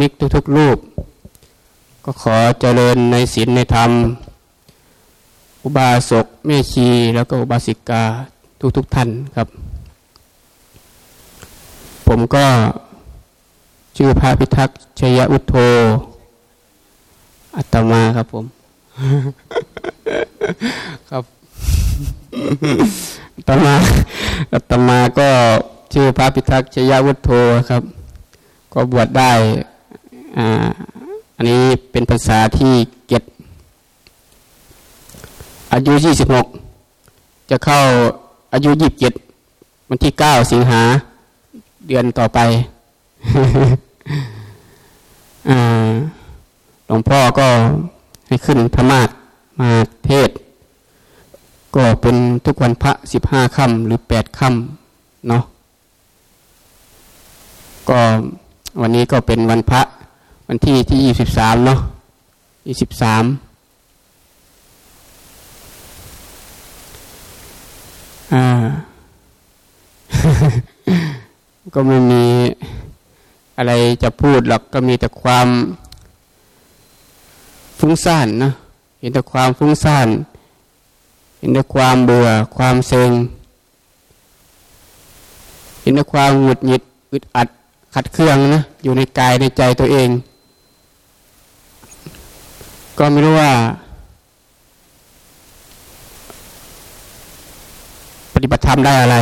มิกทุกๆรูป ก็ขอเจริญในศีลในธรรม อุบาสกแม่ชีแล้วก็อุบาสิกาทุกๆท่านครับ ผมก็ชื่อพระพิทักษ์ชยอุทโธอัตมาครับผม ครับอัตมาอัตมาก็ชื่อพระพิทักษ์ชยวุฒโธครับ ก็บวชได้ อันนี้เป็นภาษาที่เก็ดอายุยี่สิบหกจะเข้าอายุยี่สิบเจ็ดวันที่เก้าสิงหาเดือนต่อไปหลวงพ่อก็ให้ขึ้นธรรมาทมาเทศ ก็เป็นทุกวันพระสิบห้าค่ำหรือแปดค่ำเนาะก็วันนี้ก็เป็นวันพระ วันที่ที่ยี่สิบสามเนาะยี่สิบสามอ่า ก็ไม่มีอะไรจะพูดหรอกก็มีแต่ความฟุ้งซ่านนะเห็นแต่ความฟุ้งซ่านเห็นแต่ความเบื่อ ความเซ็งเห็นแต่ความหงุดหงิดอึดอัดขัดเคืองนะอยู่ในกายในใจตัวเอง ก็ไม่รู้ว่า ปฏิบัติธรรมได้อะไร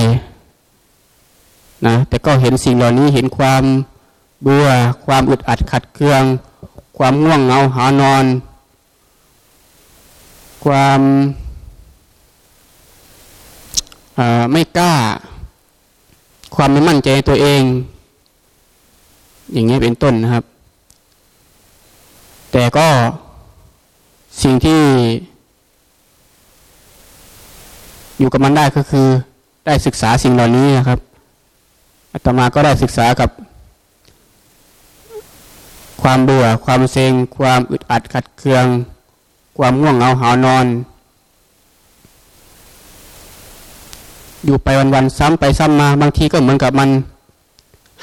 นะแต่ก็เห็นสิ่งเหล่านี้เห็นความเบื่อความอึดอัดขัดเครื่อง ความง่วงเหงาหานอน ความไม่กล้า ความไม่มั่นใจในตัวเอง อย่างนี้เป็นต้นนะครับ แต่ก็ สิ่งที่ อยู่กับมันได้ก็คือ ได้ศึกษาสิ่งเหล่านี้นะครับอาตมาก็ได้ศึกษากับ ความเบื่อ ความเซ็ง ความอึดอัดขัดเคือง ความง่วงเหงาหานอน อยู่ไปวันๆซ้ำไปซ้ำมา บางทีก็เหมือนกับมัน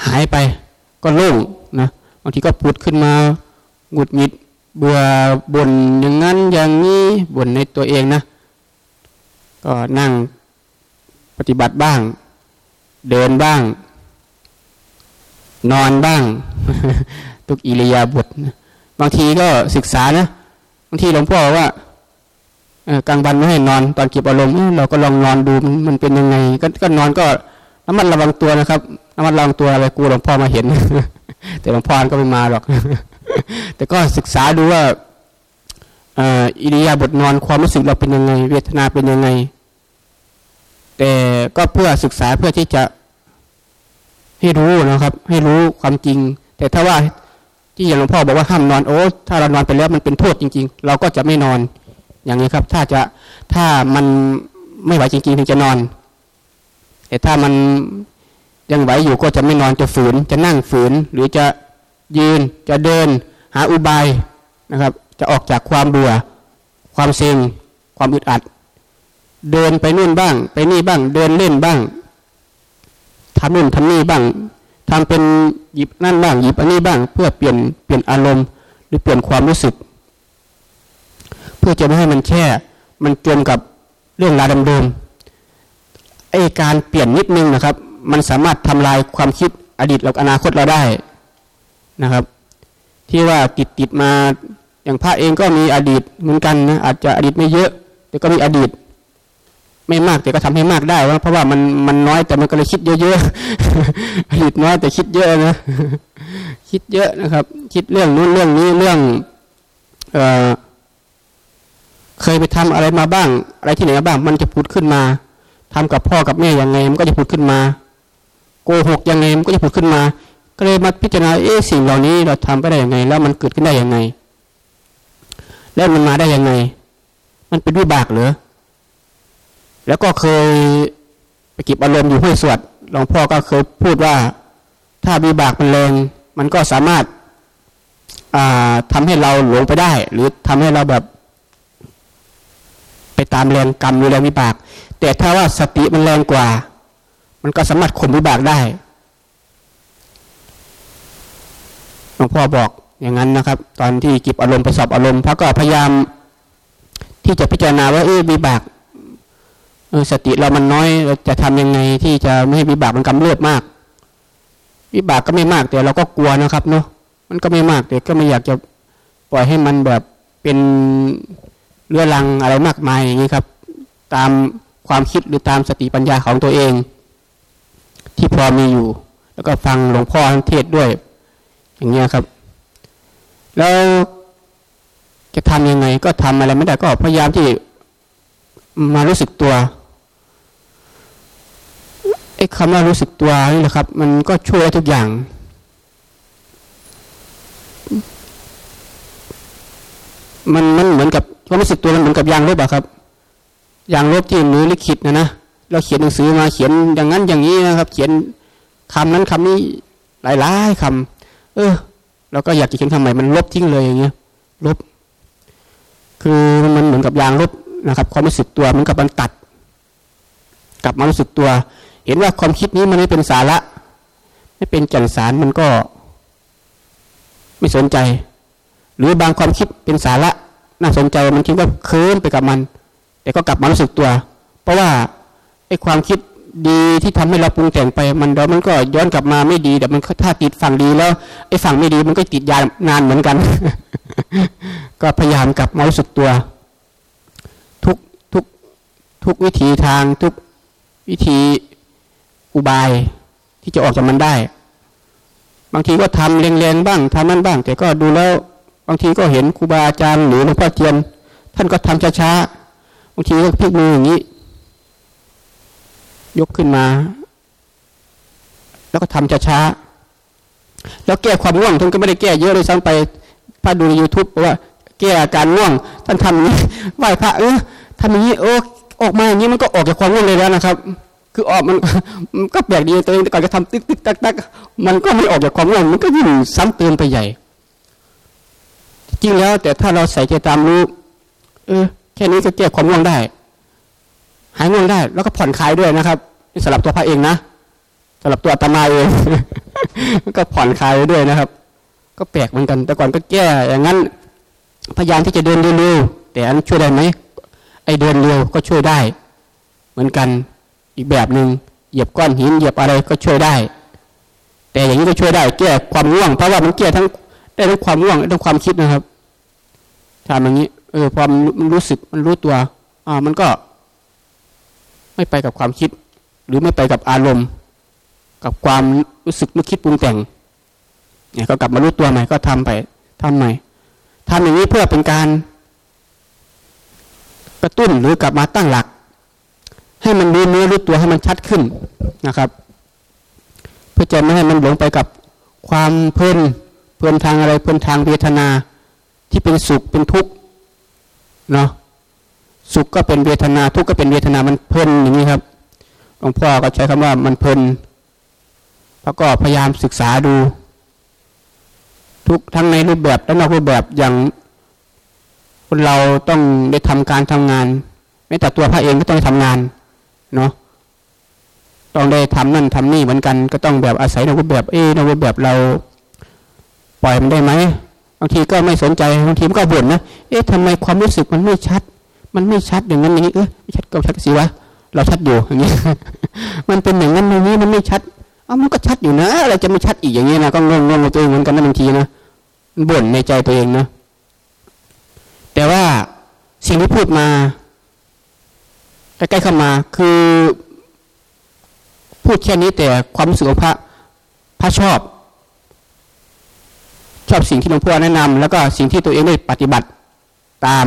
หายไป ก็โล่งนะบางทีก็ปุดขึ้นมาหงุดหงิด เบื่อบ่นอย่างนั้นอย่างนี้บ่นในตัวเองนะ ก็นั่งปฏิบัติบ้าง เดินบ้าง นอนบ้าง ทุกอิริยาบถบางทีก็ศึกษานะบางทีหลวงพ่อว่ากลางวันไม่ให้นอนตอนเก็บอารมณ์เราก็ลองนอนดูมันเป็นยังไง ก็ก็นอนก็น้ำมันระวังตัวนะครับน้ำมันระวังตัวอะไรกูหลวงพ่อมาเห็น แต่หลวงพ่อก็ไม่มาหรอก แต่ก็ศึกษาดูว่าอิริยาบถนอนความรู้สึกเราเป็นยังไง เวทนาเป็นยังไง แต่ก็เพื่อศึกษาเพื่อที่จะให้รู้นะครับ ให้รู้ความจริง แต่ถ้าว่าที่อย่างหลวงพ่อบอกว่าห้ามนอนโอ้ถ้าเรานอนไปแล้วมันเป็นโทษจริง ๆ เราก็จะไม่นอน อย่างนี้ครับ ถ้าจะถ้ามันไม่ไหวจริงๆถึงจะนอน แต่ถ้ามันยังไหวอยู่ก็จะไม่นอนจะฝืน จะนั่งฝืน หรือจะ ยืนจะเดิน หาอุบายนะครับ จะออกจากความเบื่อ ความเซ็งความอึดอัด เดินไปนู่นบ้าง ไปนี่บ้าง เดินเล่นบ้างทำนู่นทำนี่บ้างทำเป็นหยิบนั่นบ้างหยิบอันนี้บ้าง เพื่อเปลี่ยนเปลี่ยนอารมณ์ หรือเปลี่ยนความรู้สึก เพื่อจะไม่ให้มันแช่ มันจมกับเรื่องราวเดิมๆไอการเปลี่ยนนิดนึงนะครับ มันสามารถทำลายความคิดอดีตและอนาคตเราได้ นะครับ ที่ว่าติดติดมาอย่างพระเองก็มีอดีตเหมือนกันนะอาจจะอดีตไม่เยอะ แต่ก็มีอดีต ไม่มากแต่ก็ทำให้มากได้ว่าเพราะว่ามันมันน้อยแต่มันก็เลยคิดเยอะๆผลิตน้อยแต่คิดเยอะนะคิดเยอะนะครับ คิดเรื่องนู้นเรื่องนี้เรื่องเออเคยไปทำอะไรมาบ้าง อะไรที่ไหนมาบ้าง มันจะพูดขึ้นมาทำกับพ่อกับแม่ยังไงมันก็จะพูดขึ้นมา โกหกยังไงมันก็จะพูดขึ้นมา ก็เลยมาพิจารณาเอ๊ะสิ่งเหล่านี้เราทำไปได้ยังไง แล้วมันเกิดขึ้นได้ยังไง แล้วมันมาได้ยังไง มันเป็นวิบากหรือแล้วก็เคยไปเก็บอารมณ์อยู่ห้วยสวดหลวงพ่อก็เคยพูดว่า ถ้ามีบากมันแรงมันก็สามารถทำให้เราหลงไปได้ หรือทำให้เราแบบ ไปตามแรงกรรมหรือแรงวิบาก แต่ถ้าว่าสติมันแรงกว่า มันก็สามารถข่มวิบากได้ หลวงพ่อบอกอย่างนั้นนะครับ ตอนที่เก็บอารมณ์ประสอบอารมณ์พระก็พยายาม ที่จะพิจารณาว่าเออวิบากสติเรามันน้อยเราจะทำยังไงที่จะไม่ให้วิบากมันกำเริบมาก วิบากก็ไม่มากแต่เราก็กลัวนะครับเนาะมันก็ไม่มากแต่ก็ไม่อยากจะปล่อยให้มันแบบเป็นเรือรังอะไรมากมายอย่างนี้ครับ ตามความคิดหรือตามสติปัญญาของตัวเอง ที่พอมีอยู่ แล้วก็ฟังหลวงพ่อเทศด้วย อย่างเงี้ยครับ แล้วจะทำยังไง ก็ทำอะไรไม่ได้ก็พยายามที่มารู้สึกตัวไอ้คำว่ารู้สึกตัวนี่แหละครับ มันก็ช่วยทุกอย่าง มันมันเหมือนกับความรู้สึกตัวมันเหมือนกับยางลบอะครับ ยางลบที่มือลิขิตนะนะเราเขียนหนังสือมาเขียนอย่างนั้นอย่างนี้นะครับ เขียนคำนั้นคำนี้หลายๆคำ เออเราก็อยากจะเขียนคำใหม่มันลบทิ้งเลยอย่างเงี้ยลบ คือมันเหมือนกับยางลบนะครับ ความรู้สึกตัวมันกับมันตัด กลับมารู้สึกตัว เห็นว่าความคิดนี้มันไม่เป็นสาระ ไม่เป็นแก่นสารมันก็ ไม่สนใจ หรือบางความคิดเป็นสาระน่าสนใจมันคิดว่าเคิมไปกับมัน แต่ก็กลับมารู้สึกตัว เพราะว่าไอ้ความคิด ดีที่ทำให้เราปรุงแต่งไปมันเดี๋ยวมันก็ย้อนกลับมาไม่ดีแต่มันถ้าติดฝั่งดีแล้วไอ้ฝั่งไม่ดีมันก็ติดยานานเหมือนกัน ก็พยายามกลับมารู้สึกตัว ทุกทุกทุกวิธีทางทุกวิธีอุบายที่จะออกจากมันได้ บางทีก็ทำแรงๆบ้างทำนั่นบ้าง แต่ก็ดูแล้วบางทีก็เห็นครูบาอาจารย์หรือหลวงพ่อเทียน ท่านก็ทำช้าๆบางทีก็พลิกมืออย่างนี้ ยกขึ้นมา แล้วก็ทำช้าๆแล้วแก้ความง่วงท่านก็ไม่ได้แก้เยอะเลยซ้ำไปพระดูในยูทูบว่าแก้อาการง่วง ท่านทำนี้ไหว้พระเออทำอย่างนี้โอ้ออกมาอย่างนี้มันก็ออกจากความง่วงเลยแล้วนะครับ คือออกมันมันก็แปลกดีตัวเองแต่ก่อนจะทำตึกตึกตักตักมันก็ไม่ออกจากความง่วงมันก็ยิ่งซ้ำเติมไปใหญ่ จริงแล้ว แต่ถ้าเราใส่ใจตามรู้เออแค่นี้ก็แก้ความง่วงได้ หายง่วงได้ แล้วก็ผ่อนคลายด้วยนะครับนี่สำหรับตัวพระเองนะสำหรับตัวอาตมาเองก็ผ่อนคลายด้วยนะครับ ก็แปลกเหมือนกัน แต่ก่อนก็แก้อย่างนั้น พยายามที่จะเดินเร็วแต่อันช่วยได้ไหมไอเดินเร็วก็ช่วยได้ เหมือนกันอีกแบบหนึ่งเหยียบก้อนหินเหยียบอะไรก็ช่วยได้ แต่อย่างนี้ก็ช่วยได้แก้ความง่วง เพราะว่ามันแก้ทั้งได้ทั้งความง่วงได้ทั้งความคิดนะครับทำอย่างนี้ เออพอมันรู้สึกมันรู้ตัวอ่ามันก็ ไม่ไปกับความคิด หรือไม่ไปกับอารมณ์ กับความรู้สึกนึกคิดปรุงแต่งเนี่ยก็กลับมารู้ตัวใหม่ก็ทำไปทำใหม่ทำอย่างนี้เพื่อเป็นการกระตุ้นหรือกลับมาตั้งหลัก ให้มันรู้เนื้อรู้ตัวให้มันชัดขึ้นนะครับ เพื่อจะไม่ให้มันหลงไปกับความเพลินเพลินทางอะไรเพลินทางเวทนาที่เป็นสุขเป็นทุกข์เนาะ สุขก็เป็นเวทนา ทุกข์ก็เป็นเวทนามันเพลินอย่างนี้ครับหลวงพ่อก็ใช้คำว่ามันเพลินพระก็พยายามศึกษาดู ทุกทั้งในรูปแบบและนอกรูปแบบอย่างคนเราต้องได้ทำการทำงานไม่แต่ตัวพระเองก็ต้องทำงานเนาะต้องได้ทำนั่นทำนี่เหมือนกัน ก็ต้องแบบอาศัยในรูปแบบเอในรูปแบบเราปล่อยมันได้ไหมบางทีก็ไม่สนใจบางทีมันก็บ่นนะเอ๊ะทำไมความรู้สึกมันไม่ชัด มันไม่ชัดอย่างนั้นอย่างนี้เออไม่ชัดก็ชัดสิวะเราชัดอยู่อย่างนี้ มันเป็นอย่างนั้นอย่างนี้มันไม่ชัดเอ้ามันก็ชัดอยู่นะอะไรจะไม่ชัดอีกอย่างนี้นะก็งงงงตัวเองเหมือนกันนะบางทีนะบ่นในใจตัวเองนะแต่ว่าสิ่งที่พูดมาใกล้ๆเข้ามาคือ พูดแค่นี้แต่ความรู้สึกของพระพระชอบ ชอบสิ่งที่หลวงพ่อแนะนำแล้วก็สิ่งที่ตัวเองได้ปฏิบัติตาม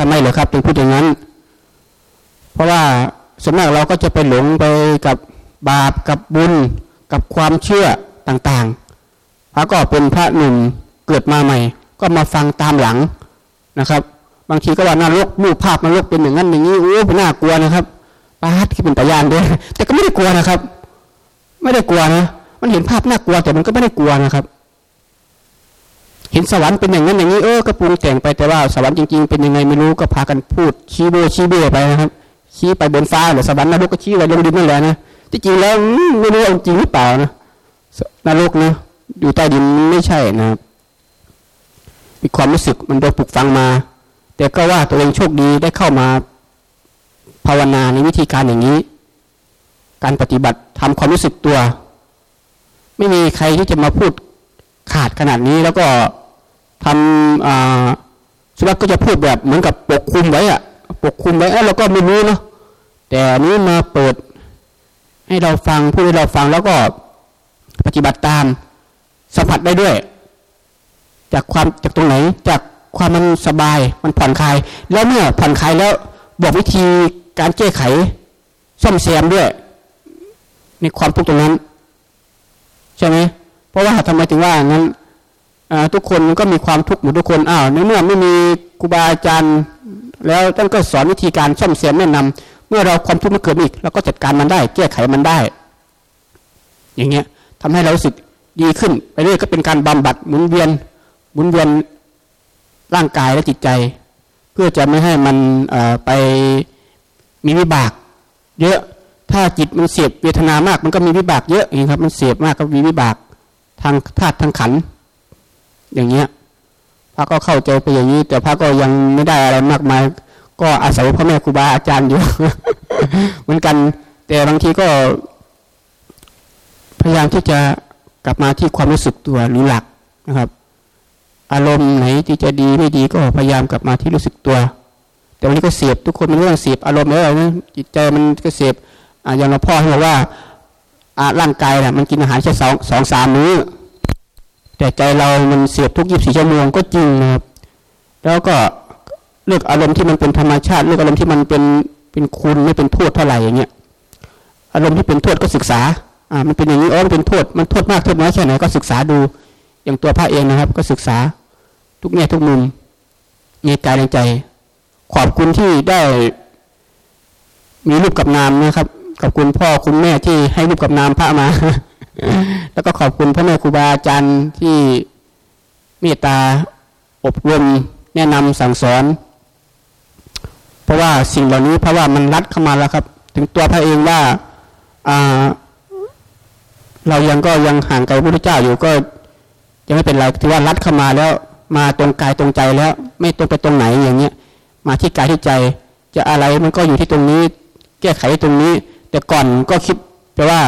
ทำไมเหรอครับถึงพูดอย่างนั้น เพราะว่าส่วนมากเราก็จะไปหลงไปกับบาปกับบุญ กับความเชื่อต่างๆพระก็เป็นพระหนุ่มเกิดมาใหม่ ก็มาฟังตามหลังนะครับ บางทีก็ว่านรกรูปภาพนรกเป็นอย่างนั้นอย่างนี้โอ้เป็นน่ากลัวนะครับปาดที่เป็นตายานด้วย แต่ก็ไม่ได้กลัวนะครับ ไม่ได้กลัวนะมันเห็นภาพน่ากลัวแต่มันก็ไม่ได้กลัวนะครับ เห็นสวรรค์เป็นอย่างนั้นอย่างนี้เออก็ปรุงแต่งไปแต่ว่าสวรรค์จริงๆเป็นยังไงไม่รู้ก็พากันพูดชี้โบชี้เบไปนะครับชี้ไปบนฟ้าหรือสวรรค์นรกก็ชี้ไปลงดินนั่นแหละนะที่จริงแล้วไม่รู้จริงหรือเปล่านะนรกนะอยู่ใต้ดินไม่ใช่นะครับมีความรู้สึกมันโดนปลุกฟังมา แต่ก็ว่าตัวเองโชคดีได้เข้ามา ภาวนาในวิธีการอย่างนี้ การปฏิบัติทำความรู้สึกตัว ไม่มีใครที่จะมาพูดขาดขนาดนี้แล้วก็ ทำสุนัขก็จะพูดแบบเหมือนกับปกคุมไว้อะปกคุมไว้เราก็ไม่รู้เนาะแต่นี้มาเปิด ให้เราฟังพูดให้เราฟังแล้วก็ปฏิบัติตามสัมผัสได้ด้วย จากความจากตรงไหน จากความมันสบายมันผ่อนคลาย แล้วเมื่อผ่อนคลายแล้วบอกวิธีการแก้ไข ซ่อมแซมด้วย ในความทุกข์ตรงนั้น ใช่ไหมเพราะว่าทำไมถึงว่างั้น ทุกคนก็มีความทุกข์หมดทุกคนอ้าวในเมื่อไม่มีครูบาอาจารย์ แล้วท่านก็สอนวิธีการซ่อมแซมแนะนำเมื่อเราความทุกข์มันเกิดอีกเราก็จัดการมันได้ แก้ไขมันได้ อย่างเงี้ยทำให้เราสึกดีขึ้น ไปเรื่อยก็เป็นการบำบัดหมุนเวียนหมุนเวียนร่างกายและจิตใจ เพื่อจะไม่ให้มันไปมีวิบาก เยอะถ้าจิตมันเสียบเวทนามาก มันก็มีวิบากเยอะเองครับ มันเสียบมากก็มีวิบากทางธาตุทางขัน อย่างเงี้ยพระก็เข้าใจไปอย่างนี้ แต่พระก็ยังไม่ได้อะไรมากมาย ก็อาศัยพ่อแม่ครูบาอาจารย์อยู่เหมือนกัน แต่บางทีก็ พยายามที่จะกลับมาที่ความรู้สึกตัวหรือหลักนะครับ อารมณ์ไหนที่จะดีไม่ดีก็พยายามกลับมาที่รู้สึกตัว แต่วันนี้ก็เสียบทุกคนมันเรื่องเสียบอารมณ์แล้วนะจิตใจมันก็เสียบอย่างเราพ่อให้บอกว่าร่างกายน่ะมันกินอาหารแค่สองสองสามมื้อ แต่ใจเรามันเสียบทุกยีิบสี่ชั่วโมงก็จริงนะครับ แล้วก็เลือกอารมณ์ที่มันเป็นธรรมชาติเลือกอารมณ์ที่มันเป็นเป็นคุณไม่เป็นโทษเท่าไหร่อย่างเงี้ยอารมณ์ที่เป็นโทษก็ศึกษาอ่ามันเป็นอย่างนี้อ๋อมันเป็นโทษมันโทษมากโทษน้อยแค่ไหนก็ศึกษาดู อย่างตัวพระเองนะครับ ก็ศึกษาทุกแง่ทุกมุมในกายในใจ ขอบคุณที่ได้ มีรูปกับนามนะครับขอบคุณพ่อคุณแม่ที่ให้รูปกับนามพระมา แล้วก็ขอบคุณพระแม่ครูบาอาจารย์ที่เมตตาอบรมแนะนำสั่งสอน เพราะว่าสิ่งเหล่านี้เพราะว่ามันรัดเข้ามาแล้วครับ ถึงตัวพระเองว่าเรายังก็ยังห่างไกลพระพุทธเจ้าอยู่ก็ยังไม่เป็นไรถือว่ารัดเข้ามาแล้วมาตรงกายตรงใจแล้ว ไม่ตรงไปตรงไหนอย่างเงี้ย มาที่กายที่ใจ จะอะไรมันก็อยู่ที่ตรงนี้ แก้ไขตรงนี้ แต่ก่อนก็คิดแต่ว่า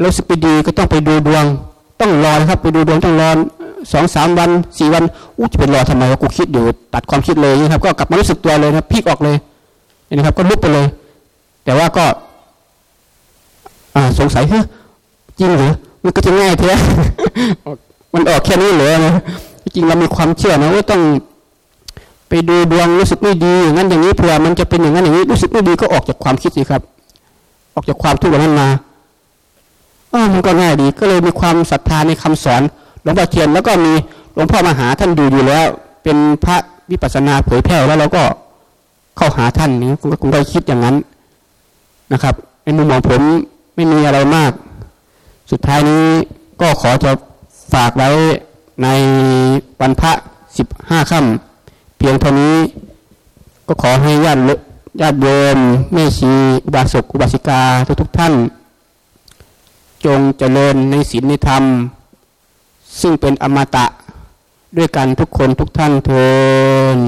เราสึกไปดีก็ต้องไปดูดวง ต้องรอครับ ไปดูดวงต้องรอสองสามวันสี่วันอู้จะเป็นรอทำไมกูคิดอยู่ ตัดความคิดเลยนะครับ ก็กลับมารู้สึกตัวเลยนะพีกออกเลยนะครับ ก็ลุกไปเลย แต่ว่าก็ อ่าสงสัยเฮ้จริงหรือมันก็จะง่ายเท่มันออกแค่นี้เลยนะจริงเรามีความเชื่อนะว่าต้องไปดูดวงรู้สึกไม่ดีอย่างนั้นอย่างนี้เผื่อมันจะเป็นอย่างนั้นอย่างนี้รู้สึกไม่ดีก็ออกจากความคิดสิครับ ออกจากความทุกข์นั้นมา มันก็ง่ายดีก็เลยมีความศรัทธาในคำสอนหลวงพ่อเทียนแล้วก็มีหลวงพ่อมหาท่านดูอยู่แล้ว เป็นพระวิปัสสนาเผยแพร่แล้วเราก็เข้าหาท่านนี่ผมก็คงได้คิดอย่างนั้นนะครับในมุมมองผมไม่มีอะไรมาก สุดท้ายนี้ก็ขอจะฝากไว้ในวันพระสิบห้าค่ำเพียงเท่านี้ก็ขอให้ญาติญาติโยมแม่ชีอุบาสกอุบาสิกาทุกทุกท่าน จงเจริญในศีลในธรรม ซึ่งเป็นอมตะด้วยกันทุกคนทุกท่านเทิน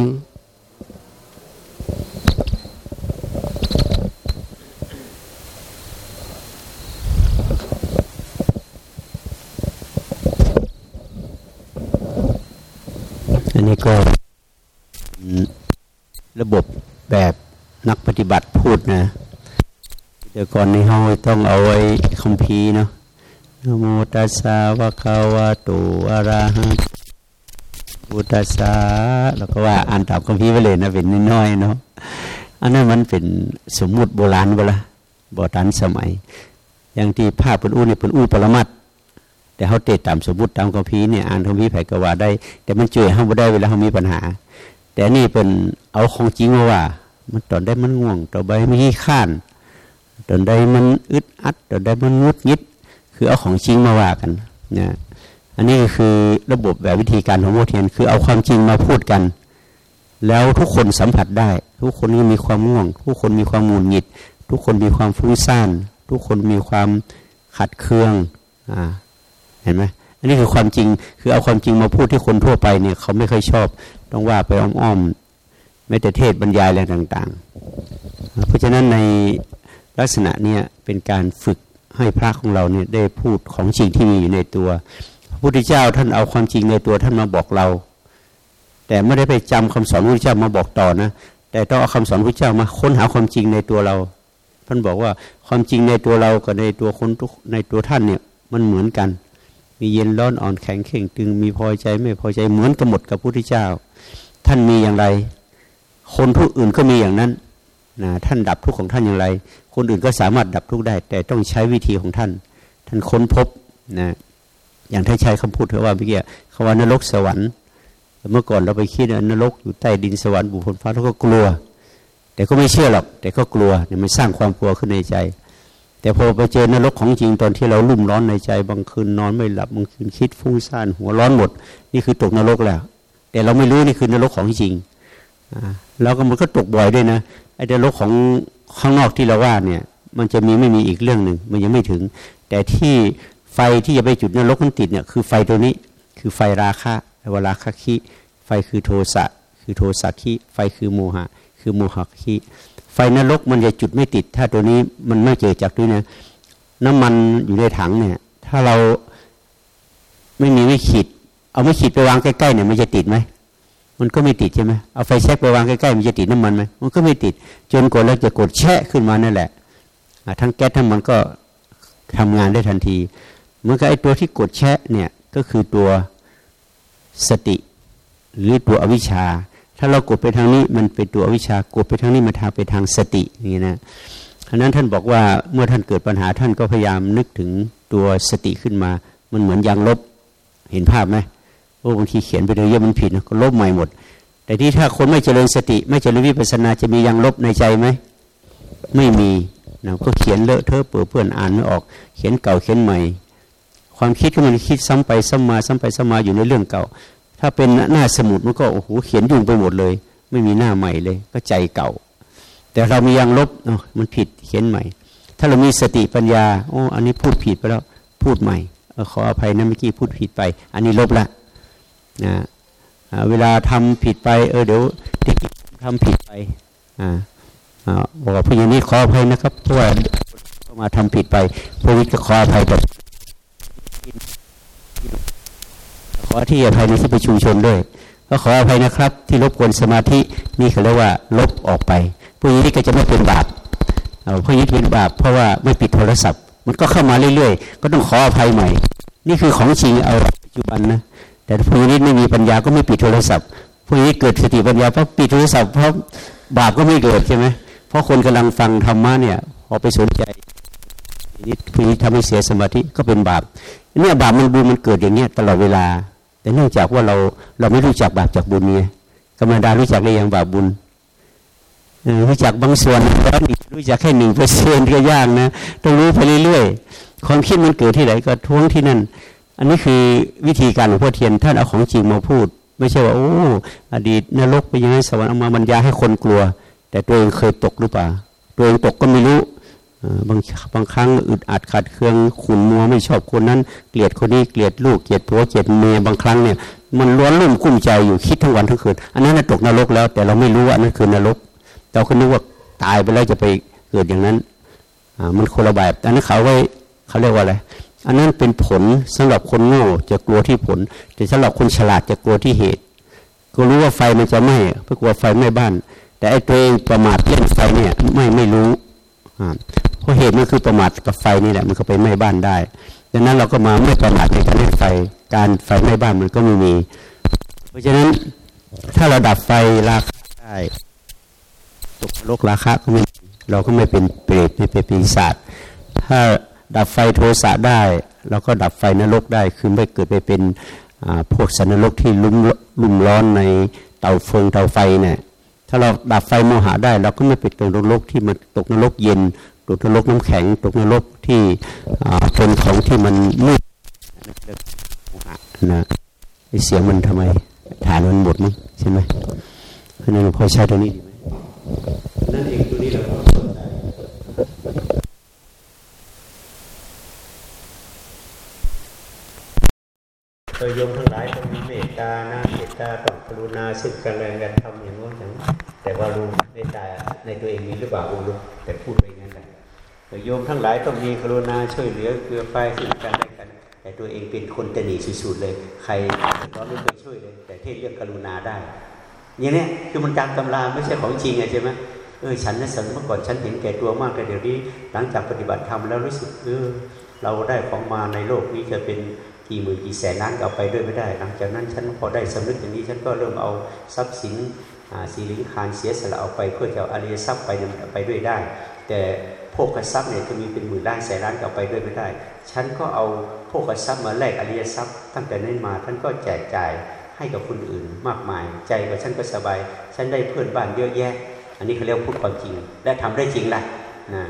อันนี้ก็ระบบแบบนักปฏิบัติพูดนะ แต่ก่อนในห้องต้องเอาไว้คำพีเนาะนโมตัสสะวะคะวะโตอะระหะพุทธัสสะแล้วก็ว่าอ่านตามคำพีไปเลยนะเป็นน้อยๆเนาะอันนั้นมันเป็นสมมุติโบราณเวลาโบราณสมัย อย่างที่ภาพเป็นอู้เนี่ยเป็นอู้ปรมัดแต่เขาเตะตามสมมุติตามคำพีเนี่ยอ่านคำพีไผ่กว่าได้ แต่มันช่วยเขาไม่ได้เวลาเขามีปัญหา แต่นี่เป็นเอาของจริงมาว่า มันตอนได้มันง่วงต่อนใบไม่ขี้ข้าน ตอนใดมันอึดอัดตอนใดมันงุดยิด คือเอาของจริงมาว่ากันนะอันนี้คือระบบแบบวิธีการของโมเทียนคือเอาความจริงมาพูดกัน แล้วทุกคนสัมผัสได้ ทุกคนก็มีความง่วง ทุกคนมีความหงุดหงิด ทุกคนมีความฟุ้งซ่าน ทุกคนมีความขัดเคืองอ่าเห็นไหมอันนี้คือความจริงคือเอาความจริงมาพูดที่คนทั่วไปเนี่ยเขาไม่ค่อยชอบ ต้องว่าไปอ้อมๆไม่แต่เทศบรรยายอะไรต่าง ๆ เพราะฉะนั้นใน ลักษณะเนี้เป็นการฝึกให้พระของเราเนี่ยได้พูดของจริงที่มีอยู่ในตัว พระพุทธเจ้าท่านเอาความจริงในตัวท่านมาบอกเรา แต่ไม่ได้ไปจำคำสอนพระพุทธเจ้ามาบอกต่อนะ แต่ต้องเอาคำสอนพระพุทธเจ้ามาค้นหาความจริงในตัวเรา ท่านบอกว่าความจริงในตัวเรากับในตัวคนทุกในตัวท่านเนี่ยมันเหมือนกัน มีเย็นร้อนอ่อนแข็งเข่งตึงมีพอใจไม่พอใจเหมือนกันหมดกับพระพุทธเจ้า ท่านมีอย่างไร คนทุกอื่นก็มีอย่างนั้น นะท่านดับทุกข์ของท่านอย่างไร คนอื่นก็สามารถดับทุกข์ได้ แต่ต้องใช้วิธีของท่าน ท่านค้นพบนะอย่างท่านใช้คำพูดเถอว่าเมื่อกี้คำว่านรกสวรรค์ เมื่อก่อนเราไปคิดนรกอยู่ใต้ดินสวรรค์บุพนฟ้าเราก็กลัว แต่ก็ไม่เชื่อหรอก แต่ก็กลัวเนี่ยมันสร้างความกลัวขึ้นในใจ แต่พอไปเจอนรกของจริงตอนที่เราลุ่มร้อนในใจ บางคืนนอนไม่หลับบางคืนคิดฟุ้งซ่านหัวร้อนหมด นี่คือตกนรกแล้ว แต่เราไม่รู้นี่คือนรกของจริงแล้วก็มันก็ตกบ่อยด้วยนะ ไอ้นรกของข้างนอกที่เราว่าเนี่ย มันจะมีไม่มีอีกเรื่องหนึ่งมันยังไม่ถึง แต่ที่ไฟที่จะไปจุดนรกมันติดเนี่ยคือไฟตัวนี้คือไฟราคะเวลาคคิไฟคือโทสะคือโทสะคิไฟคือโมหะ คือโมหะคิไฟนรกมันจะจุดไม่ติด ถ้าตัวนี้มันไม่เจอจากด้วยนะน้ำมันอยู่ในถังเนี่ย ถ้าเราไม่มีไม่ขีด เอาไม่ขีดไปวางใกล้ๆเนี่ยมันจะติดไหม มันก็ไม่ติดใช่ไหมเอาไฟแช็กไปวางใกล้ๆมันจะติดน้ำมันไหมมันก็ไม่ติด จนกดแล้วจะกดแช่ขึ้นมานั่นแหละทั้งแก๊สทั้งมันก็ทำงานได้ทันทีเหมือนกับไอ้ตัวที่กดแช่เนี่ยก็คือตัวสติ หรือตัวอวิชชา ถ้าเรากดไปทางนี้มันเป็นตัวอวิชชากดไปทางนี้มันทางไปทางสตินี่นะอันนั้นท่านบอกว่าเมื่อท่านเกิดปัญหาท่านก็พยายามนึกถึงตัวสติขึ้นมา มันเหมือนยางลบเห็นภาพไหม โอ้บางทีเขียนไปเลยเยอะมันผิดก็ลบใหม่หมด แต่ที่ถ้าคนไม่เจริญสติ ไม่เจริญวิปัสนาจะมียางลบในใจไหมไม่มีนะก็เขียนเลอะเทอะเปื่อเพื่อนอ่านไม่ออก เขียนเก่าเขียนใหม่ ความคิดก็มันคิดซ้ำไปซ้ำมาซ้ำไปซ้ำมาอยู่ในเรื่องเก่า ถ้าเป็นหน้าสมุดมันก็โอ้โหเขียนยุ่งไปหมดเลย ไม่มีหน้าใหม่เลย ก็ใจเก่า แต่เรามียังลบเนาะมันผิดเขียนใหม่ ถ้าเรามีสติปัญญาโอ้อันนี้พูดผิดไปแล้วพูดใหม่ขออภัยนะเมื่อกี้พูดผิดไป อันนี้ลบละ นะเวลาทำผิดไป เออเดี๋ยวเด็กทำผิดไปอ่าบอกว่าผู้หญิงนี้ขออภัยนะครับเพราะว่ามาทำผิดไปพวกนี้ก็ขออภัยแต่ขอที่อภัยในที่ประชุมชนด้วย ก็ขออภัยนะครับ ที่รบกวนสมาธินี่เขาเรียกว่า ลบออกไป ผู้นี้ก็จะไม่เป็นบาปผู้นี้เป็นบาปเพราะว่าไม่ปิดโทรศัพท์ มันก็เข้ามาเรื่อยๆ ก็ต้องขออภัยใหม่ นี่คือของจริงเอาปัจจุบันนะ แต่ผู้นี้ไม่มีปัญญาก็ไม่ปิดโทรศัพท์ผู้นี้เกิดสติปัญญาเพราะปิดโทรศัพท์เพราะบาปก็ไม่เกิดใช่ไหมเพราะคนกำลังฟังธรรมะเนี่ยพอไปสนใจนี่ผู้นี้ทำให้เสียสมาธิก็เป็นบาปเนี่ยบาปมันบูมันเกิดอย่างเนี้ยตลอดเวลา แต่เนื่องจากว่าเราเราไม่รู้จักบาปจากบุญเนี่ยกรรมดารู้จักได้อย่างบาปบุญรู้จักบางส่วนแล้วรู้จักแค่หนึ่งเปอร์เซ็นต์ก็ยากนะต้องรู้ไปเรื่อยๆความคิดมันเกิดที่ไหนก็ท้วงที่นั่น อันนี้คือวิธีการของพ่อเทียนท่านเอาของจริงมาพูด ไม่ใช่ว่าโอ้อดีตนรกไปยังไงสวรรค์เอามาบรรยายให้คนกลัว แต่ตัวเองเคยตกหรือเปล่าตัวเองตกก็ไม่รู้บางบางครั้งอึดอัดขัดเคืองขุนมัวไม่ชอบคนนั้น เกลียดคนนี้เกลียดลูกเกลียดผัวเกลียดเมียบางครั้งเนี่ยมันล้วนลุ่มกุ้มใจอยู่คิดทั้งวันทั้งคืนอันนั้นตกนรกแล้ว แต่เราไม่รู้ว่านั่นคือนรกเราก็นึกว่าตายไปแล้วจะไปเกิดอย่างนั้นมันคนละแบบอันนั้นเขาไว้เขาเรียกว่าอะไร อันนั้นเป็นผลสำหรับคนโง่จะกลัวที่ผล แต่สำหรับคนฉลาดจะกลัวที่เหตุ ก็รู้ว่าไฟมันจะไหม้เพื่อกลัวไฟไหม้บ้าน แต่ไอ้ตัวเองประมาทเล่นไฟเนี่ยไม่ไม่รู้เพราะเหตุมันคือประมาทกับไฟนี่แหละมันก็ไปไหม้บ้านได้ดังนั้นเราก็มาไม่ประมาทในการเล่นไฟ การไฟไหม้บ้านมันก็ไม่มี เพราะฉะนั้นถ้าเราดับไฟราคาได้ตกโลกราคาก็ไม่เราก็ไม่เป็นเปรตไม่เป็นปีศาจถ้า ดับไฟโทสะได้เราก็ดับไฟนรกได้ คือไม่เกิดไปเป็นพวกสันนรกที่ลุ่มลุ่มร้อนในเตาเฟืองเตาไฟเนี่ยถ้าเราดับไฟโมหะได้ เราก็ไม่เป็นตกนรกที่มันตกนรกเย็น ตกนรกน้ำแข็ง ตกนรกที่เป็นของที่มันมืดนะไอเสียงมันทำไม ฐานมันหมดมั้งใช่ไหมเพราะนั้นพอใช้ตัวนี้ดีไหมนั่นเองตัวนี้เรา โยมทั้งหลายต้องมีเมตตานะเมตตาต้องกรุณาซึ่งกันและกันทำอย่างโน้นอย่างนี้แต่ว่ารู้เมตตาในตัวเองมีหรือเปล่ารู้แต่พูดไปงั้นแหละโยมทั้งหลายต้องมีกรุณาช่วยเหลือเกื้อไปซึ่งกันและกัน แต่ตัวเองเป็นคนตนีสุดๆเลย ใครเราไม่เคยช่วยเลย แต่เทศเรื่องกรุณาได้อย่างนี้คือมันการตำราไม่ใช่ของจริงไงใช่ไหมเออฉันนะสันเมื่อก่อนฉันเห็นแก่ตัวมากแต่เดี๋ยวนี้หลังจากปฏิบัติธรรมแล้วรู้สึกเออเราได้ของมาในโลกนี้จะเป็น กี่หมื่นกี่แสนล้านเอาไปด้วยไม่ได้ หลังจากนั้นฉันพอได้สำนึกอย่างนี้ฉันก็เริ่มเอาทรัพย์สินสีลิงคารเสียสละเอาไปเพื่อจะอริยทรัพย์ไปไปด้วยได้ แต่พวกทรัพย์เนี่ยจะมีเป็นหมื่นล้านแสนล้านเอาไปด้วยไม่ได้ ฉันก็เอาพวกทรัพย์มาแลกอริยทรัพย์ ตั้งแต่นั้นมาท่านก็แจกจ่ายให้กับคนอื่นมากมาย ใจกับฉันก็สบาย ฉันได้เพื่อนบ้านเยอะแยะ อันนี้เขาเรียกพูดความจริง และทำได้จริงแหละนะ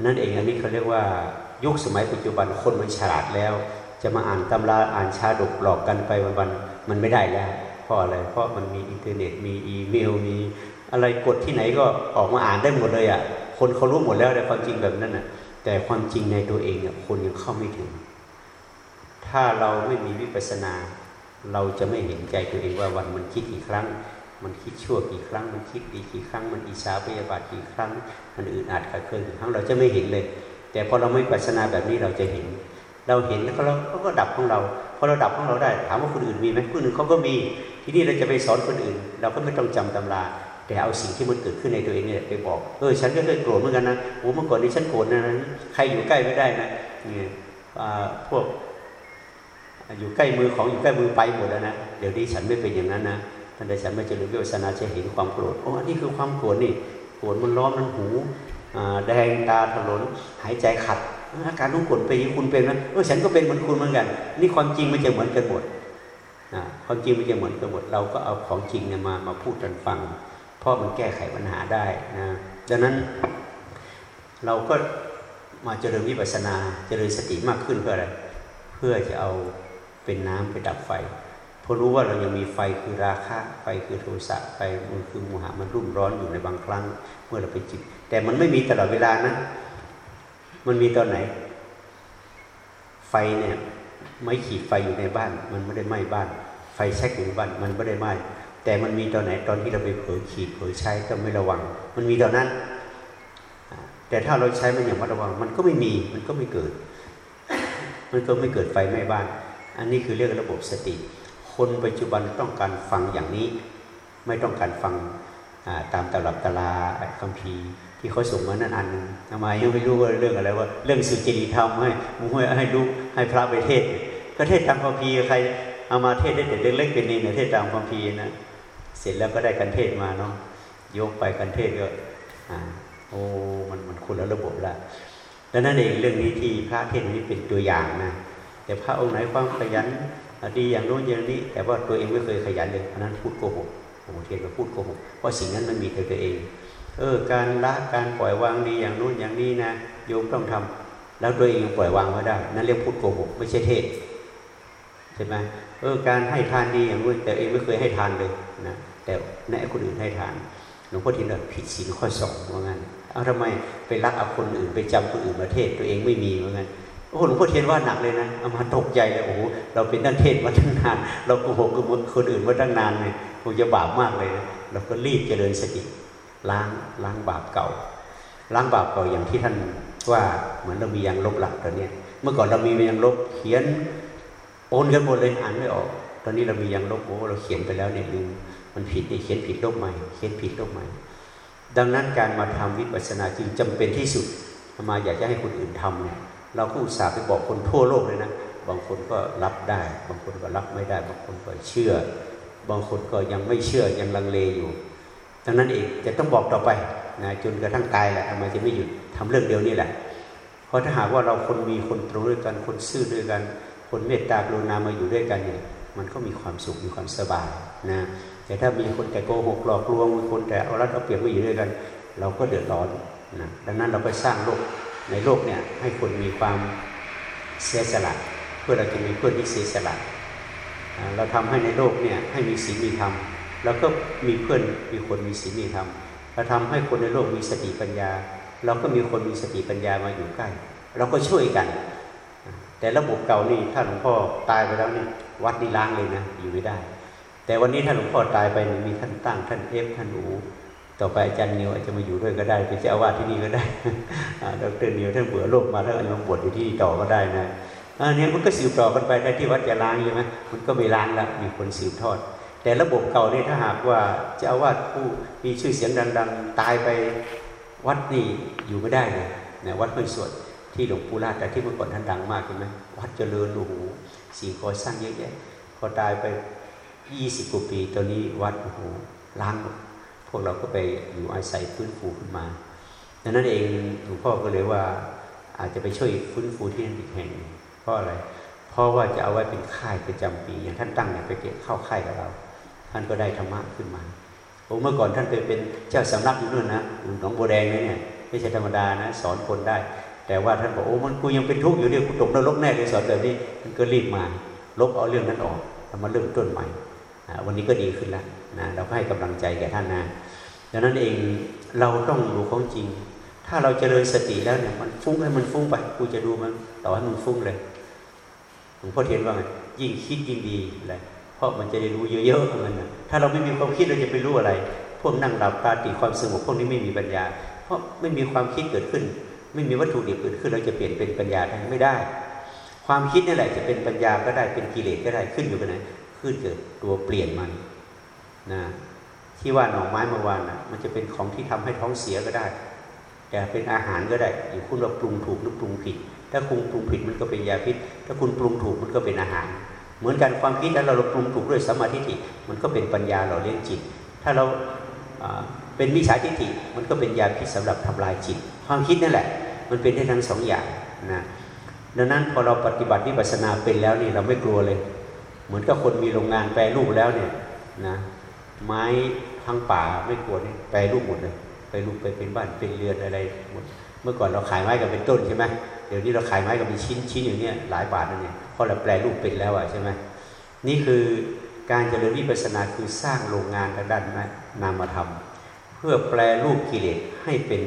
นั่นเองอันนี้เขาเรียกว่ายุคสมัยปัจจุบันคนมันฉลาดแล้ว จะมาอ่านตำราอ่านชาดกหลอกกันไปวันๆมันไม่ได้แล้วเพราะอะไรเพราะมันมีอินเทอร์เน็ตมีอีเมลมีอะไรกดที่ไหนก็ออกมาอ่านได้หมดเลยอะคนเขารู้หมดแล้วแต่ความจริงแบบนั้นน่ะแต่ความจริงในตัวเองเนี่ยคนยังเข้าไม่ถึง ถ้าเราไม่มีวิปัสสนา เราจะไม่เห็นใจตัวเองว่าวันมันคิดกี่ครั้ง มันคิดชั่วกี่ครั้ง มันคิดดีกี่ครั้ง มันอิจฉาพยาบาทกี่ครั้ง มันอื่นอาจขัดเคืองกี่ครั้งเราจะไม่เห็นเลย แต่พอเราไม่ปัสนาแบบนี้เราจะเห็น เราเห็นแล้วเราก็ดับของเราพอเราดับของเราได้ถามว่าคนอื่นมีไหมคนอื่นเขาก็มี ทีนี้เราจะไปสอนคนอื่น เราก็ไม่ต้องจำตำราแต่เอาสิ่งที่มันเกิดขึ้นในตัวเองเนี่ยไปบอกเออฉันก็เคยโกรธเหมือนกันนะโอ้เมื่อก่อนนี้ฉันโกรธนะใครอยู่ใกล้ไม่ได้นะเนี่ยพวกอยู่ใกล้มือของอยู่ใกล้มือไปหมดแล้วนะเดี๋ยวนี้ฉันไม่เป็นอย่างนั้นนะท่านใดฉันไม่เจริญวิปัสนาจะเห็นความโกรธโอ้อันนี้คือความโกรธนี่โกรธมันร้อนมันหูแดงตาถลนหายใจขัด อาการต้องโกรธไปคุณเป็นไหมเออฉันก็เป็นเหมือนคุณเหมือนกัน นี่ความจริงมันจะเหมือนกันหมดนะความจริงมันจะเหมือนกันหมด เราก็เอาของจริงเนี่ยมามาพูดกันฟัง เพราะมันแก้ไขปัญหาได้นะดังนั้น เราก็มาเจริญวิปัสนาเจริญสติมากขึ้นเพื่ออะไร เพื่อจะเอาเป็นน้ำไปดับไฟเพราะรู้ว่าเรายังมีไฟคือราคะไฟคือโทสะไฟมันคือโมหะมันรุ่มร้อนอยู่ในบางครั้ง เมื่อเราไปจิต แต่มันไม่มีตลอดเวลานะ มันมีตอนไหน ไฟเนี่ยไม่ขีดไฟอยู่ในบ้าน มันไม่ได้ไหม้บ้าน ไฟแช็กอยู่ในบ้าน มันไม่ได้ไหม้แต่มันมีตอนไหนตอนที่เราไปเผลอขีดเผลอใช้ก็ไม่ระวัง มันมีตอนนั้น แต่ถ้าเราใช้มันอย่างระวัง มันก็ไม่มีมันก็ไม่เกิด มันก็ไม่เกิดไฟไหม้บ้าน อันนี้คือเรื่องระบบสติ คนปัจจุบันต้องการฟังอย่างนี้ ไม่ต้องการฟังตามตำรับตลาคัมภีร์ ที่เขาส่งมานั่นอันนึงทำไมยังไม่รู้ว่าเรื่องอะไรว่า เรื่องสุจริตธรรมให้มุ้ยให้ลูกให้พระไปเทศก็เทศตามคัมภีใครเอามาเทศได้แต่เล็กๆเป็นนี่เนี่ยเทศตามคัมภีนะเสร็จแล้วก็ได้กันเทศมาเนาะยกไปกันเทศก็อ่าโอ้มันมันคุณแล้วระบบละดังนั้นเองเรื่องนี้ที่พระเทศนี้เป็นตัวอย่างนะแต่พระองค์ไหนความขยันดีอย่างโน้นอย่างนี้ แต่ว่าตัวเองไม่เคยขยันเลยอันนั้นพูดโกหกโอ้เทศมาพูดโกหกเพราะสิ่งนั้นมันมีแต่ตัวเอง เออ การละการปล่อยวางดีอย่างโน้นอย่างนี้นะโยมต้องทำแล้วตัวเองปล่อยวางไม่ได้ นั่นเรียกพูดโกหกไม่ใช่เทศใช่ไหมเออการให้ทานดีอย่างนู้นแต่เองไม่เคยให้ทานเลยนะแต่แนะคนอื่นให้ทานหลวงพ่อทินบอกผิดศีลข้อสองว่างั้นเอาทำไมไปรักเอาคนอื่นไปจำคนอื่นมาเทศตัวเองไม่มีว่างั้นโอ้หลวงพ่อเทียนว่าหนักเลยนะเอามาตกใจเลยโอ้โหเราเป็นนักเทศมาตั้งนาน เราโกหกกับคนอื่นมาตั้งนานเลยคงจะบาปมากเลยนะเราก็รีบเจริญสติ ล้างล้างบาปเก่า ล้างบาปเก่าอย่างที่ท่านว่าเหมือนเรามียางลบหลักตอนนี้เมื่อก่อนเรามียางลบเขียนโอนกันหมดเลยอ่านไม่ออก ตอนนี้เรามียังลบโอ้เราเขียนไปแล้วเนี่ยลืมมันผิดเนี่ยเขียนผิดลบใหม่เขียนผิดลบใหม่ ดังนั้นการมาทำวิปัสสนาจึงจำเป็นที่สุดมาอยากจะให้คนอื่นทำเนี่ยเราก็อุตส่าห์ไปบอกคนทั่วโลกเลยนะบางคนก็รับได้ บางคนก็รับไม่ได้ บางคนก็เชื่อ บางคนก็ยังไม่เชื่อยังลังเลอยู่ ดังนั้นเองจะต้องบอกต่อไปนะจนกระทั่งตายแหละทำไมจะไม่หยุดทำเรื่องเดียวนี่แหละ เพราะถ้าหากว่าเราคนมีคนตรงด้วยกันคนซื่อด้วยกัน คนเมตตากรุณามาอยู่ด้วยกันเนี่ยมันก็มีความสุขมีความสบายนะแต่ถ้ามีคนแต่โกหกหลอกลวงมีคนแต่เอารัดเอาเปรียบมาอยู่ด้วยกัน เราก็เดือดร้อนนะดังนั้นเราไปสร้างโลกในโลกเนี่ยให้คนมีความเสียสละเพื่อเราจะมีเพื่อนที่เสียสละเราทำให้ในโลกเนี่ยให้มีศีลมีธรรม แล้วก็มีเพื่อนมีคนมีศีลมีธรรมเราทำให้คนในโลกมีสติปัญญา เราก็มีคนมีสติปัญญามาอยู่ใกล้ เราก็ช่วยกัน แต่ระบบเก่านี่ถ้าหลวงพ่อตายไปแล้วนี่วัดนี่ล้างเลยนะอยู่ไม่ได้ แต่วันนี้ถ้าหลวงพ่อตายไปมีท่านตั้งท่านเอฟท่านอูต่อไปอาจารย์นิวอาจจะมาอยู่ด้วยก็ได้เป็นเจ้าอาวาสที่นี่ก็ได้ดรนิวท่านเบื่อโลกมาท่านอาจจะมาบวชอยู่ที่ต่อก็ได้นะอันนี้มันก็สืบต่อกันไปได้ที่วัดจะล้างใช่ไหมมันก็ไม่ล้างละมีคนสืบทอด แต่ระบบเก่าเนี่ยถ้าหากว่าเจ้าอาวาสผู้มีชื่อเสียงดัง ๆ ตายไปวัดนี่อยู่ไม่ได้เลยนะวัดห้วยสวดที่หลวงปู่ราชแต่ที่เมื่อก่อนท่านดังมากใช่ไหมวัดเจริญโอ้โหสิ่งก่อสร้างเยอะแยะพอตายไปยี่สิบกว่าปีตอนนี้วัดโอ้โหล้างหมดพวกเราก็ไปอยู่อาศัยฟื้นฟูขึ้นมาดังนั้นเองหลวงพ่อก็เลยว่าอาจจะไปช่วยฟื้นฟูที่นั่นอีกแห่งเพราะอะไร เพราะว่าจะเอาไว้เป็นค่ายประจำปี อย่างท่านตั้งเนี่ยไปเก็บเข้าค่ายกับเรา ท่านก็ได้ธรรมะขึ้นมาโอ้เมื่อก่อนท่านเคยเป็นเจ้าสำนักอยู่นู่นนะอยู่หนองบัวแดงเนี่ยไม่ใช่ธรรมดานะสอนคนได้ แต่ว่าท่านบอกโอ้มันกูยังเป็นทุกข์อยู่เนี่ยกูตกนรกแน่เลยสอนแบบนี้ท่านก็รีบมา ลบเอาเรื่องนั้นออกแล้วมาเริ่มต้นใหม่วันนี้ก็ดีขึ้นแล้วนะเราให้กำลังใจแก่ท่านนะดังนั้นเองเราต้องดูของจริง ถ้าเราเจริญสติแล้วเนี่ยมันฟุ้งให้มันฟุ้งไปกูจะดูมันต่อให้มันฟุ้งเลยหลวงพ่อเทียนว่าไงยิ่งคิดยิ่งดีอะไร เพราะมันจะได้รู้เยอะๆมันนะถ้าเราไม่มีความคิดเราจะไปรู้อะไร พวกนั่งหลับตาติความสงบพวกนี้ไม่มีปัญญา เพราะไม่มีความคิดเกิดขึ้น ไม่มีวัตถุดิบเกิดขึ้นเราจะเปลี่ยนเป็นปัญญาได้ไม่ได้ ความคิดนี่แหละจะเป็นปัญญาก็ได้เป็นกิเลสก็ได้ขึ้นอยู่กันไหนขึ้นเกิดตัวเปลี่ยนมันนะที่ว่าหน่อไม้เมื่อวานนะมันจะเป็นของที่ทำให้ท้องเสียก็ได้ แต่เป็นอาหารก็ได้อยู่คุณเราปรุงถูกหรือปรุงผิด ถ้าคุณปรุงผิดมันก็เป็นยาพิษ ถ้าคุณปรุงถูกมันก็เป็นอาหาร เหมือนกันความคิดถ้าเราปรุงถูกด้วยสมาธิิมันก็เป็นปัญญาหล่อเลี้ยงจิต ถ้าเราเป็นมิจฉาทิฏฐิมันก็เป็นยาพิษสำหรับทำลายจิต ความคิดนั่นแหละ มันเป็นได้ทั้งสองอย่างนะดังนั้นพอเราปฏิบัติวิปัสสนาเป็นแล้วนี่เราไม่กลัวเลย เหมือนกับคนมีโรงงานแปรรูปแล้วเนี่ยนะไม้ทั้งป่าไม่กลัวนี่แปรรูปหมดเลยไปรูปไปเป็นบ้านเป็นเรือนอะไรหมดเมื่อก่อนเราขายไม้กันเป็นต้นใช่ไหม เดี๋ยวนี้เราขายไม้กันเป็นชิ้นชิ้นอย่างเนี้ยหลายบาทนั่นเองเพราะเราแปลรูปเป็นแล้วอะใช่ไหมนี่คือการเจริญวิปัสสนาคือสร้างโรงงานทางด้านนามธรรม เพื่อแปลรูปกิเลสให้เป็น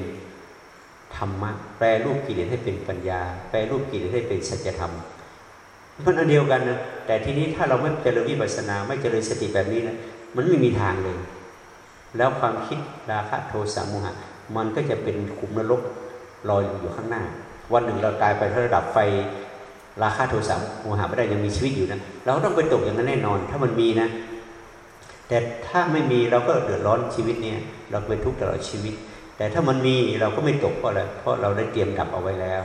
ธรรมะแปลรูปกิเลสให้เป็นปัญญา แปลรูปกิเลสให้เป็นสัจธรรมมันอันเดียวกันนะแต่ทีนี้ถ้าเราไม่เจริญวิปัสสนา ไม่เจริญสติแบบนี้นะมันไม่มีทางเลย แล้วความคิดราคะโทสะโมหะ มันก็จะเป็นขุมนรกลอยอยู่ข้างหน้า วันหนึ่งเราตายไปถ้าระดับไฟราคาโทสะโมหะไม่ได้ยังมีชีวิตอยู่นะเราต้องไปตกอย่างนั้นแน่นอน ถ้ามันมีนะ แต่ถ้าไม่มีเราก็เดือดร้อนชีวิตเนี่ย เราเป็นทุกข์ตลอดชีวิต แต่ถ้ามันมีเราก็ไม่ตกเพราะอะไรเพราะเราได้เตรียมดับเอาไว้แล้ว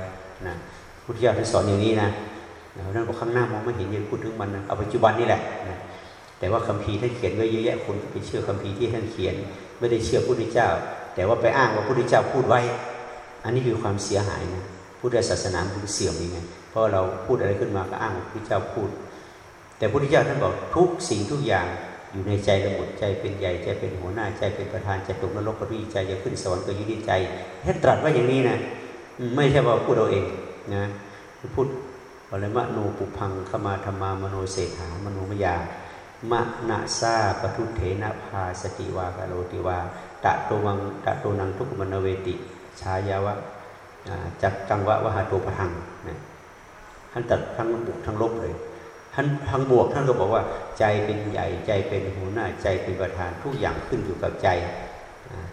นะพุทธเจ้าท่านสอนอย่างนี้นะเรานั่นบอกข้างหน้ามองไม่เห็นยังพูดถึงมันนะเอาปัจจุบันนี่แหละนะแต่ว่าคัมภีร์ท่านเขียนไว้เยอะแยะคนไปเชื่อคัมภีร์ที่ท่านเขียน ไม่ได้เชื่อพระพุทธเจ้า แต่ว่าไปอ้างว่าพระพุทธเจ้าพูดไว้ อันนี้คือความเสียหายนะ พุทธศาสนาคือเสื่อมยังไงเพราะเราพูดอะไรขึ้นมาก็อ้างพระพุทธเจ้าพูด แต่พระพุทธเจ้าท่านบอกทุกสิ่งทุกอย่างอยู่ในใจเราหมดใจเป็นใหญ่ใจเป็นหัวหน้าใจเป็นประธานใจตกนรกก็ดีใจจะขึ้นสวรรค์ก็ยุติใจท่านตรัสว่าอย่างนี้นะไม่ใช่ว่าพูดเราเองนะพูดอะไรมะโนปุพังขมาธรรมามโนเศรษฐามโนมยามะนาซาปทุเถนะพาสติวากาโลติวาตะโตวังตะโตนังทุกมนเวติ ชายาวะ จักจังวะวะหาโตพทังนะท่านตัดทั้งบวกทั้งลบเลย ท่านทั้งบวกท่านก็บอกว่า ใจเป็นใหญ่ใจเป็นหัวหน้าใจเป็นประธานทุกอย่างขึ้นอยู่กับใจ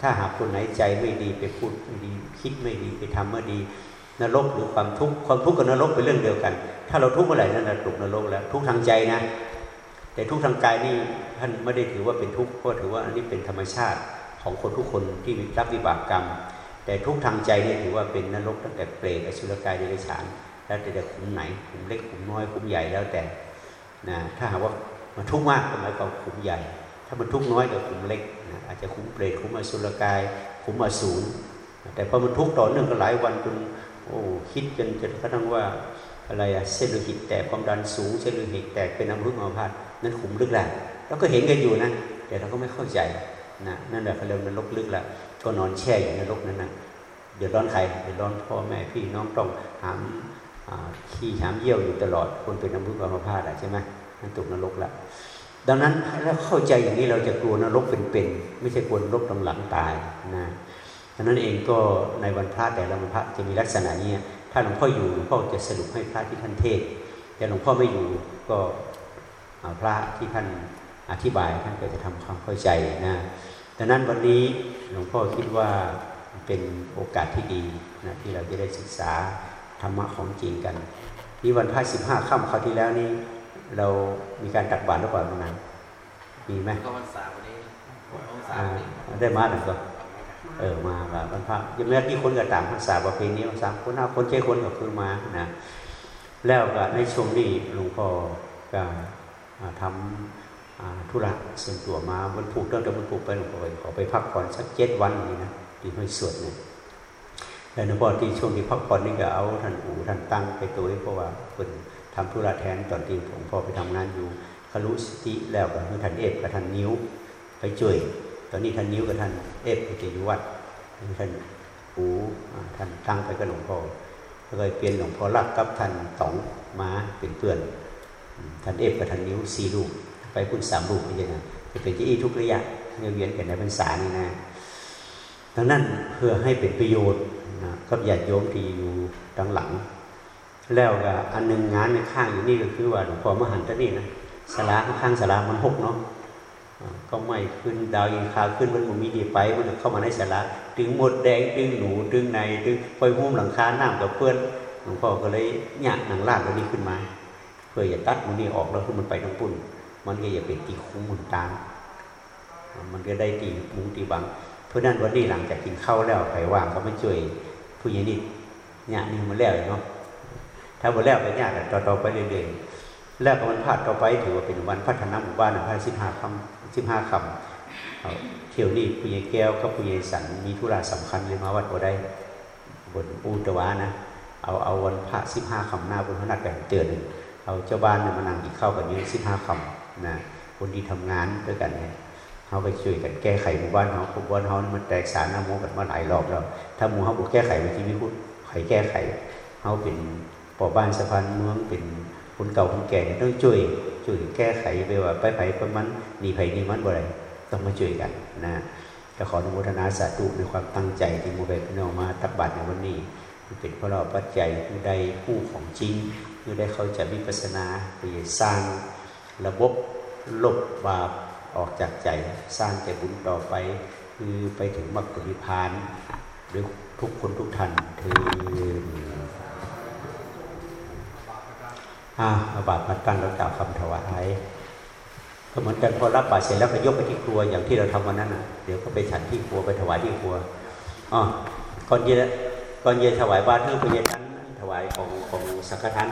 ถ้าหากคนไหนใจไม่ดีไปพูดไม่ดีคิดไม่ดีไปทำไม่ดีนรกหรือความทุกข์ความทุกข์กับนรกเป็นเรื่องเดียวกัน ถ้าเราทุกข์เมื่อไหร่นั่นเราตกนรกแล้วทุกทางใจนะ แต่ทุกทางกายนี่ท่านไม่ได้ถือว่าเป็นทุกข์เพราะถือว่าอันนี้เป็นธรรมชาติของคนทุกคนที่รับวิบากกรรม แต่ทุกทางใจนี่ถือว่าเป็นนรกตั้งแต่เปรตอสุรกายเดรัจฉาน แล้วแต่จะขุมไหนขุมเล็กขุมน้อยขุมใหญ่แล้วแต่นะถ้าหากว่ามันทุกมากก็หมายความขุมใหญ่ ถ้ามันทุกน้อยก็ขุมเล็กนะอาจจะขุมเปรตขุมอสุรกายขุมอสูรแต่พอมันทุกต่อเนื่องกันหลายวันจนโอ้คิดจนจนกระทั่งว่าอะไรอะเส้นโลหิตแตกความดันสูงเส้นโลหิตแตกเป็นน้ำรุนอัมพาตนั่นขุมลึกแหละเราก็เห็นกันอยู่นะแต่เราก็ไม่เข้าใจนะนั่นแหละเขาเรียกนรกลึกแหละ ก็นอนแช่อยู่ในรกนั้นนะเดือดร้อนใครเดือดร้อนพ่อแม่พี่น้องต้องหามขี้หามเยี่ยวอยู่ตลอด คนเป็นน้ำรุนอัมพาตใช่ไหมนั่นตกนรกละดังนั้นถ้าเข้าใจอย่างนี้เราจะกลัวนรกเป็นๆไม่ใช่กลัวนรกตรงหลังตายนะดังนั้นเองก็ในวันพระแต่ละวันพระจะมีลักษณะนี้ถ้าหลวงพ่ออยู่หลวงพ่อจะสรุปให้พระที่ท่านเทศ แต่หลวงพ่อไม่อยู่ก็พระที่ท่านอธิบายท่านก็จะทำความเข้าใจนะ ดังนั้นวันนี้หลวงพ่อคิดว่าเป็นโอกาสที่ดีนะที่เราจะได้ศึกษาธรรมะของจริงกันนี่วันพระสิบห้าค่ำคราวที่แล้วนี่เรามีการตักบาตรหรือเปล่าตรงนั้นมีไหมก็วันเสาร์นี้วันเสาอ่าร์นี้ได้มาหรือเปล่าเออมาแบบวันพระยังไม่ที่คนก็ตามภาษาประเพณีภาษาคนเอาคนใช้คนก็คือมานะแล้วก็ในช่วงนี้หลวงพ่อก็อ่าทำอ่า ธุระส่วนตัวมาวันผูกตั้งแต่วันผูกไปหลวงพ่อขอไปพักผ่อนสักเจ็ดวันนี่นะที่ห้วยสวดเนี่ยแล้วหลวงพ่อที่ช่วงที่พักผ่อนนี่ก็เอาท่านอูท่านตั้งไปตัวเพราะว่าเป็นทำธุระแทนตอนที่ผมพ่อไปทำงานอยู่คารุสติแล้วก็คือท่านเอฟกับท่านนิ้ว ไปช่วยตอนนี้ท่านนิ้วกับท่านเอฟไปอยู่วัดท่านอู่ท่านตั้งไปกับหลวงพ่อก็เลยเปลี่ยนหลวงพ่อรักกับท่านต๋องมาเป็นเพื่อนท่านเอฟกับท่านนิ้วสี่ลูก ไปพุ่นสามลูกเป็นยังไงจะเป็นที่อีทุกระยะเวียนเวียนกันในพรรษานี่นะดังนั้นเพื่อให้เป็นประโยชน์นะกับญาติโยมที่อยู่ดังหลัง แล้วก็อันหนึ่งงานในข้างอยู่นี่ก็คือว่าหลวงพ่อมหันตนี่นะสลาข้างสลามันหกเนาะก็ไม่ขึ้นดาวยิงคาขึ้นมันมีดีไปมันเข้ามาในสาระดึงหมดแดงดึงหนูดึงในดึงไฟหุ้มหลังคาน้ำกับเพื่อนหลวงพ่อก็เลยหยาหนังลาดตัวนี้ขึ้นมา เพื่ออย่าตัดมันนี่ออกแล้วคือมันไปทั้งปุ่น มันก็อย่าเป็นตีคุ้มหมุนตามมันก็ได้ตีมุ้งตีบัง เพราะนั้นวันนี้หลังจากกินข้าวแล้วไผว่างก็มาช่วยผู้ใหญ่นิดหยนี่มันแล้วเนาะถ้าบ่แล้วก็ยากกันต่อๆไปเรื่อยๆแล้วก็วันพลาดต่อไปถือว่าเป็นวันพัฒนาหมู่บ้านนะพระสิบห้าคำสิบห้าคำเที่ยวนี้ผู้ใหญ่แก้วกับผู้ใหญ่สันมีธุระสำคัญเลยมาวัดบ่ได้บนอูตวานะเอาเอาวันพระสิบห้าคำหน้าบนพระนัดแบ่งเตือนเอาเจ้าบ้านเนี่ยมานั่งกินข้าวกันอยู่สิบห้าคำ นะคนที่ทำงานด้วยกันเนี่ยเขาไปช่วยกันแก้ไขหมู่บ้านเขาหมู่บ้านเขานี่มันแตกสารน้ำมูกันมาหลายรอบแล้วถ้าหมู่เขาบุกแก้ไขวิธีวิพุทธไขแก้ไขเขาเป็นปอบ้านสะพานเมืองเป็นคนเก่าคนแก่เนี่ยต้องช่วยช่วยแก้ไขไปว่าไปไผ่ไปมันหนีไผ่นีมันบ่ไรต้องมาช่วยกันนะก็ขออนุโมทนาสาธุในความตั้งใจที่โมเบลพี่น้อมาตักบาตรในวันนี้เป็นเพราะเราปัจจัยผู้ใดผู้ของจริงผู้ได้เขาใจวิปัสนาไปสร้าง ระบบลบบาปออกจากใจ สร้างแต่บุญต่อไป คือไปถึงมรรคผลนิพพานด้วยทุกคนทุกท่านคืออาอาบาตรมาตั้งแล้วกล่าวคำถวายก็เหมือนกันพอรับบาตรเสร็จแล้วก็ยกไปที่ครัวอย่างที่เราทำวันนั้นน่ะเดี๋ยวก็ไปฉันที่ครัวไปถวายที่ครัวอ๋อก่อนเย็นก่อนเย็นถวายบาตรเพื่อไปเย็นนั้นถวายของของสังฆทาน